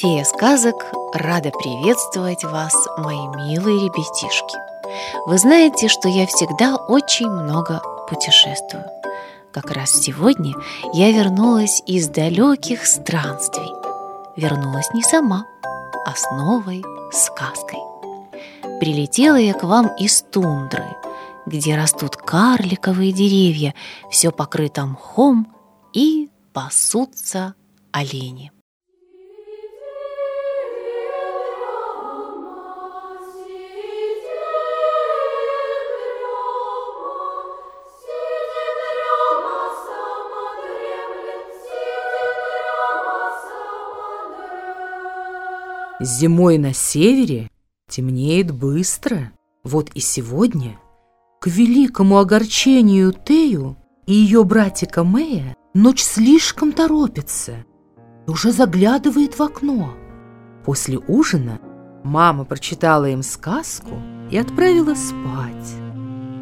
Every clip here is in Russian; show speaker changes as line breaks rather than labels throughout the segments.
Фея сказок рада приветствовать вас, мои милые ребятишки. Вы знаете, что я всегда очень много путешествую. Как раз сегодня я вернулась из далеких странствий. Вернулась не сама, а с новой сказкой. Прилетела я к вам из тундры, где растут карликовые деревья, все покрыто мхом и пасутся олени.
Зимой на севере темнеет быстро. Вот и сегодня, к великому огорчению Тею и ее братика Мэя, ночь слишком торопится и уже заглядывает в окно. После ужина мама прочитала им сказку и отправила спать.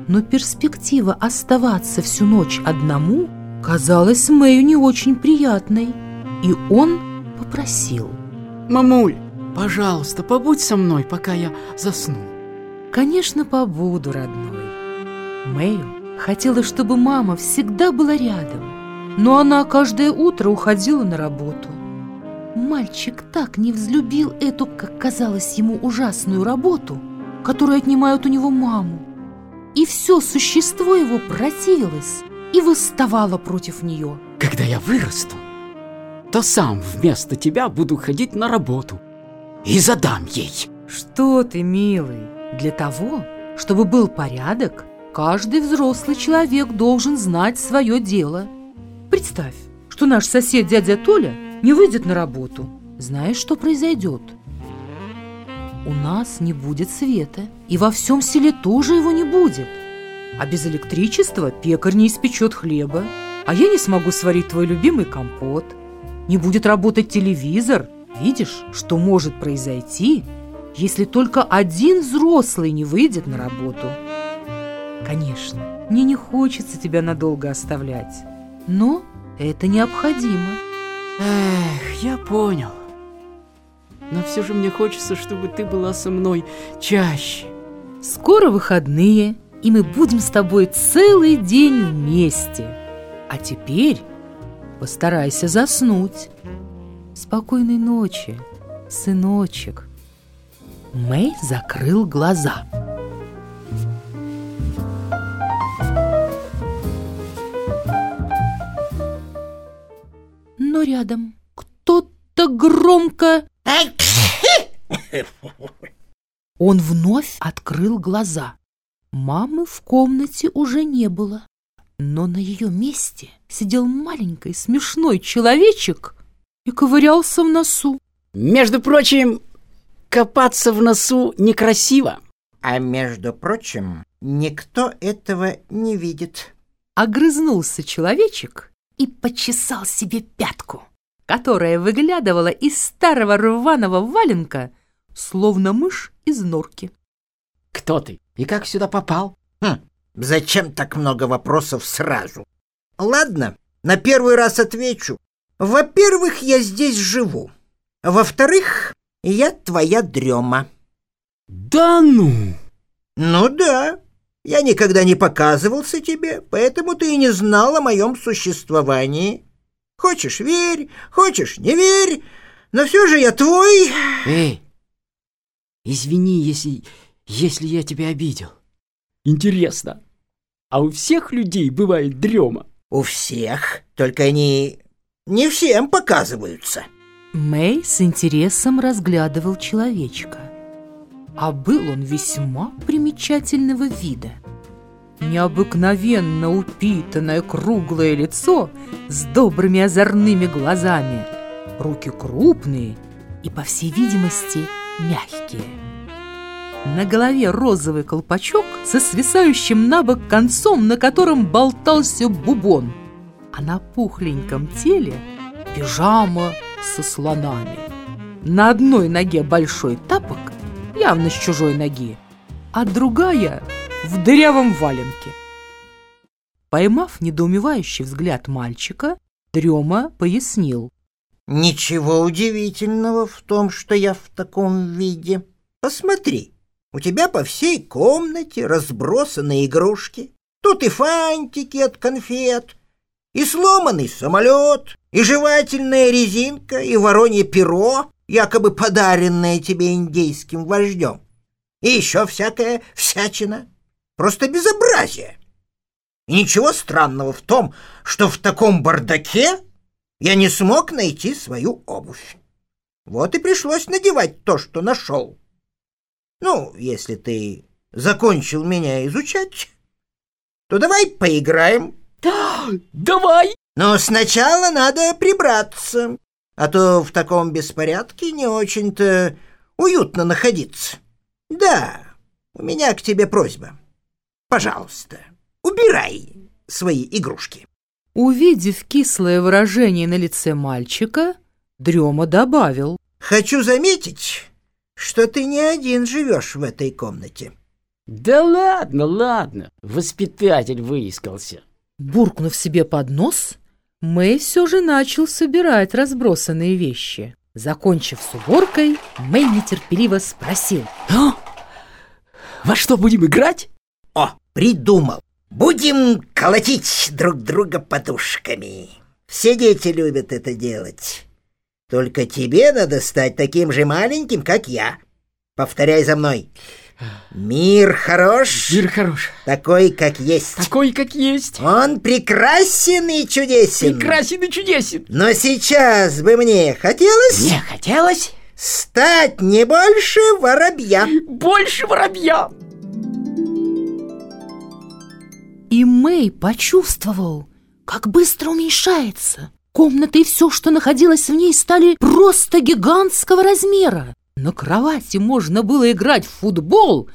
Но перспектива оставаться всю ночь одному казалась Мэю не очень приятной, и он попросил.
«Мамуль, Пожалуйста, побудь со мной, пока я засну.
Конечно, побуду, родной. Мэю хотела, чтобы мама всегда была рядом, но она каждое утро уходила на работу. Мальчик так не взлюбил эту, как казалось ему, ужасную работу, которую отнимают у него маму. И все существо его противилось и восставало против нее.
Когда я вырасту, то сам вместо тебя буду ходить на работу – и задам ей.
Что ты, милый, для того, чтобы был порядок, каждый взрослый человек должен знать свое дело. Представь, что наш сосед дядя Толя не выйдет на работу. Знаешь, что произойдет? У нас не будет света, и во всем селе тоже его не будет. А без электричества пекарь не испечет хлеба, а я не смогу сварить твой любимый компот. Не будет работать телевизор – Видишь, что может произойти, если только один взрослый не выйдет на работу? Конечно, мне не хочется тебя надолго оставлять, но это необходимо.
Эх, я понял. Но все же мне хочется, чтобы ты была со мной чаще.
Скоро выходные, и мы будем с тобой целый день вместе. А теперь постарайся заснуть. Спокойной ночи, сыночек. Мэй закрыл глаза. Но рядом кто-то громко... Он вновь открыл глаза. Мамы в комнате уже не было. Но на ее месте сидел маленький смешной человечек и ковырялся в носу.
Между прочим, копаться в носу некрасиво.
А между прочим, никто этого не видит.
Огрызнулся человечек и почесал себе пятку, которая выглядывала из старого рваного валенка, словно мышь из норки.
Кто ты и как сюда попал?
Хм, зачем так много вопросов сразу? Ладно, на первый раз отвечу. Во-первых, я здесь живу. Во-вторых, я твоя дрема.
Да ну!
Ну да. Я никогда не показывался тебе, поэтому ты и не знал о моем существовании. Хочешь — верь, хочешь — не верь, но все же я твой...
Эй, извини, если, если я тебя обидел. Интересно, а у всех людей бывает дрема?
У всех, только они не всем показываются.
Мэй с интересом разглядывал человечка. А был он весьма примечательного вида. Необыкновенно упитанное круглое лицо с добрыми озорными глазами, руки крупные и, по всей видимости, мягкие. На голове розовый колпачок со свисающим на бок концом, на котором болтался бубон – а на пухленьком теле пижама со слонами. На одной ноге большой тапок, явно с чужой ноги, а другая в дырявом валенке. Поймав недоумевающий взгляд мальчика, Дрема пояснил.
Ничего удивительного в том, что я в таком виде. Посмотри, у тебя по всей комнате разбросаны игрушки. Тут и фантики от конфет, и сломанный самолет, и жевательная резинка, и воронье перо, якобы подаренное тебе индейским вождем. И еще всякая всячина. Просто безобразие. И ничего странного в том, что в таком бардаке я не смог найти свою обувь. Вот и пришлось надевать то, что нашел. Ну, если ты закончил меня изучать, то давай поиграем.
Да, давай!
Но сначала надо прибраться, а то в таком беспорядке не очень-то уютно находиться. Да, у меня к тебе просьба. Пожалуйста, убирай свои игрушки.
Увидев кислое выражение на лице мальчика, Дрема добавил.
Хочу заметить, что ты не один живешь в этой комнате.
Да ладно, ладно, воспитатель выискался.
Буркнув себе под нос, Мэй все же начал собирать разбросанные вещи. Закончив с уборкой, Мэй нетерпеливо спросил.
А? Во что будем играть?
О, придумал. Будем колотить друг друга подушками. Все дети любят это делать. Только тебе надо стать таким же маленьким, как я. Повторяй за мной. Мир хорош.
Мир хорош.
Такой, как есть.
Такой, как есть.
Он прекрасен и чудесен.
Прекрасен и чудесен.
Но сейчас бы мне хотелось...
Мне хотелось...
Стать не больше воробья.
Больше воробья.
И Мэй почувствовал, как быстро уменьшается. Комната и все, что находилось в ней, стали просто гигантского размера. На кровати можно было играть в футбол,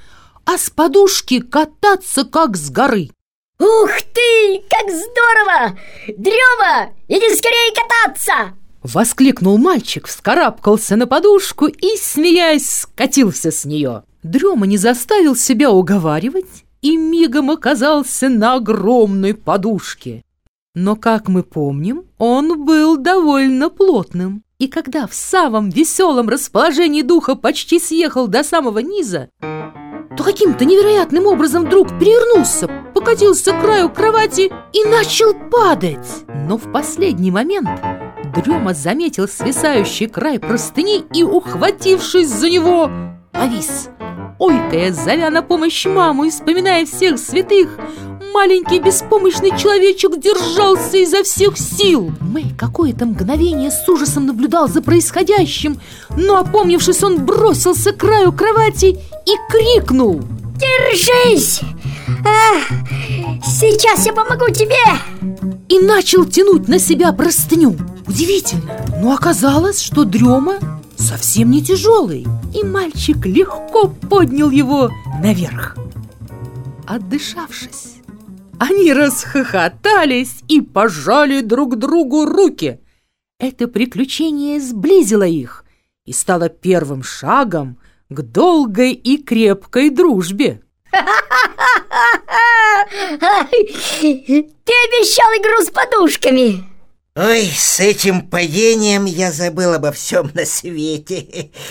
а с подушки кататься, как с горы.
«Ух ты, как здорово! Дрема, иди скорее кататься!»
Воскликнул мальчик, вскарабкался на подушку и, смеясь, скатился с нее. Дрема не заставил себя уговаривать и мигом оказался на огромной подушке. Но, как мы помним, он был довольно плотным. И когда в самом веселом расположении духа почти съехал до самого низа, то каким-то невероятным образом вдруг перевернулся, покатился к краю кровати и начал падать. Но в последний момент Дрема заметил свисающий край простыни и, ухватившись за него, повис. Ойкая, зовя на помощь маму и вспоминая всех святых, маленький беспомощный человечек держался изо всех сил. Мэй какое-то мгновение с ужасом наблюдал за происходящим, но, опомнившись, он бросился к краю кровати и крикнул.
«Держись! А, сейчас я помогу тебе!»
И начал тянуть на себя простыню. Удивительно, но оказалось, что дрема совсем не тяжелый, и мальчик легко поднял его наверх. Отдышавшись, они расхохотались и пожали друг другу руки. Это приключение сблизило их и стало первым шагом к долгой и крепкой дружбе.
Ты обещал игру с подушками.
Ой, с этим падением я забыл обо всем на свете.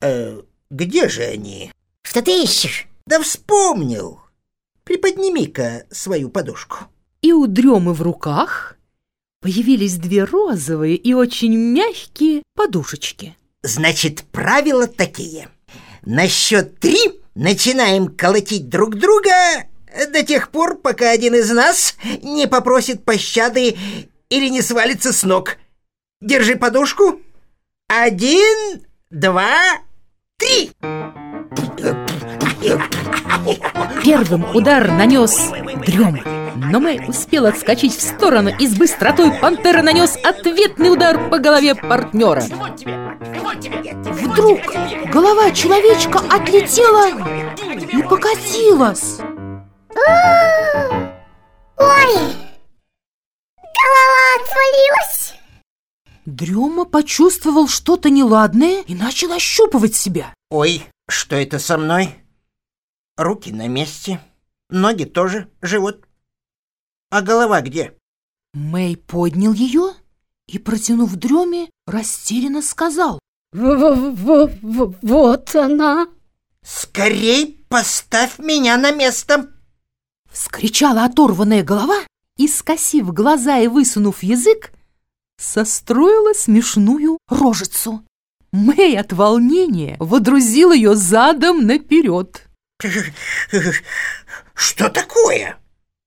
Э, где же они?
Что ты ищешь?
Да вспомнил. Приподними-ка свою подушку.
И у дремы в руках появились две розовые и очень мягкие подушечки.
Значит, правила такие. На счет три начинаем колотить друг друга до тех пор, пока один из нас не попросит пощады или не свалится с ног. Держи подушку. Один, два, три.
Первым удар нанес Дрема. Но Мэй успел отскочить в сторону и с быстротой пантеры нанес ответный удар по голове партнера. Вдруг голова человечка отлетела и покатилась.
Ой, голова отвалилась.
Дрема почувствовал что-то неладное и начал ощупывать себя.
Ой, что это со мной? Руки на месте, ноги тоже, живот. А голова где?
Мэй поднял ее и протянув дреме, растерянно сказал.
Вот она.
Скорей поставь меня на место.
Вскричала оторванная голова и, скосив глаза и высунув язык, состроила смешную рожицу. Мэй от волнения водрузил ее задом наперед.
Что такое?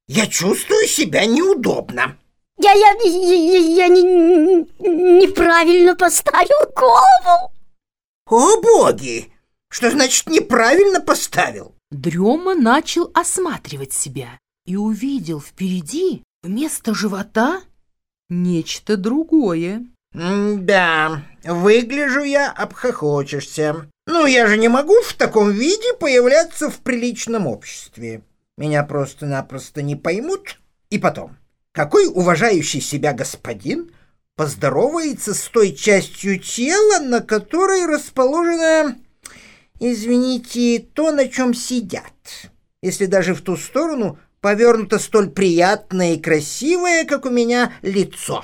Я чувствую себя неудобно.
Я, я, я, я не, неправильно поставил голову.
О, боги! Что значит неправильно поставил?
Дрема начал осматривать себя и увидел впереди вместо живота нечто другое.
Да, выгляжу я обхохочешься. Ну, я же не могу в таком виде появляться в приличном обществе. Меня просто-напросто не поймут. И потом, какой уважающий себя господин поздоровается с той частью тела, на которой расположено, извините, то, на чем сидят, если даже в ту сторону повернуто столь приятное и красивое, как у меня, лицо.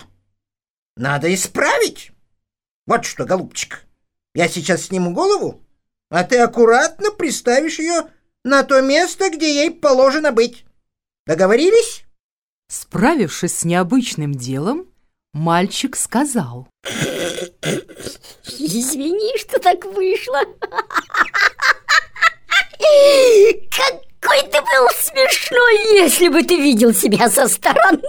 Надо исправить. Вот что, голубчик, я сейчас сниму голову, а ты аккуратно приставишь ее на то место, где ей положено быть. Договорились?
Справившись с необычным делом, мальчик сказал.
Извини, что так вышло. Какой ты был смешной, если бы ты видел себя со стороны.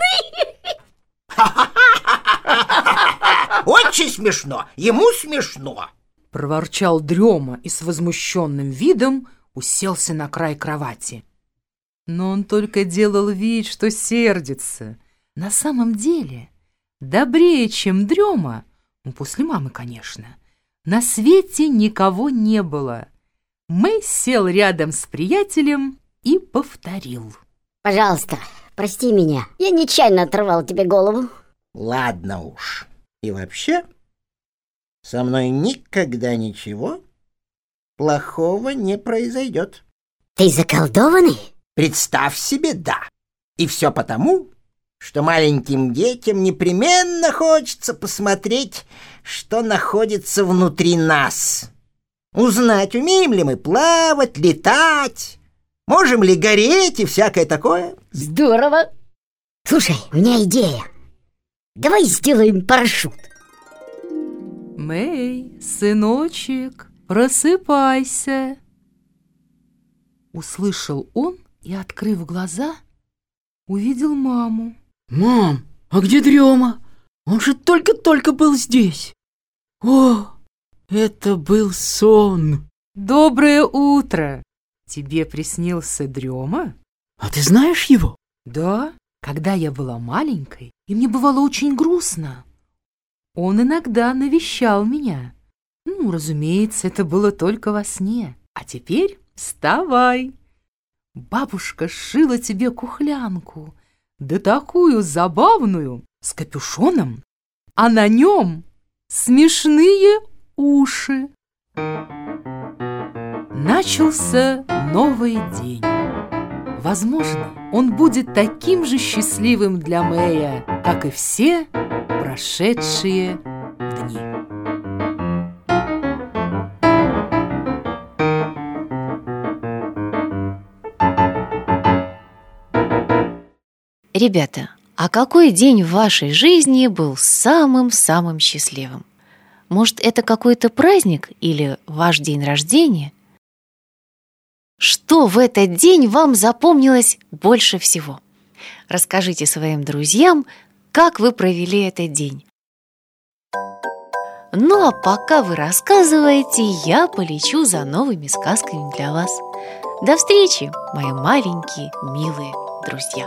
Очень смешно, ему смешно.
Проворчал Дрема и с возмущенным видом уселся на край кровати. Но он только делал вид, что сердится. На самом деле, добрее, чем Дрема, ну, после мамы, конечно, на свете никого не было. Мэй сел рядом с приятелем и повторил.
Пожалуйста, прости меня. Я нечаянно оторвал тебе голову.
Ладно уж. И вообще, со мной никогда ничего плохого не произойдет.
Ты заколдованный?
Представь себе, да. И все потому, что маленьким детям непременно хочется посмотреть, что находится внутри нас. Узнать, умеем ли мы плавать, летать, можем ли гореть и всякое такое.
Здорово. Слушай, у меня идея. Давай сделаем парашют.
Мэй, сыночек, просыпайся. Услышал он и, открыв глаза, увидел маму.
Мам, а где Дрема? Он же только-только был здесь. О, это был сон.
Доброе утро! Тебе приснился Дрема?
А ты знаешь его?
Да, когда я была маленькой, и мне бывало очень грустно. Он иногда навещал меня. Ну, разумеется, это было только во сне. А теперь вставай. Бабушка сшила тебе кухлянку, да такую забавную, с капюшоном, а на нем смешные уши. Начался новый день. Возможно, он будет таким же счастливым для Мэя, как и все прошедшие дни.
Ребята, а какой день в вашей жизни был самым-самым счастливым? Может, это какой-то праздник или ваш день рождения? Что в этот день вам запомнилось больше всего? Расскажите своим друзьям, как вы провели этот день. Ну а пока вы рассказываете, я полечу за новыми сказками для вас. До встречи, мои маленькие, милые друзья!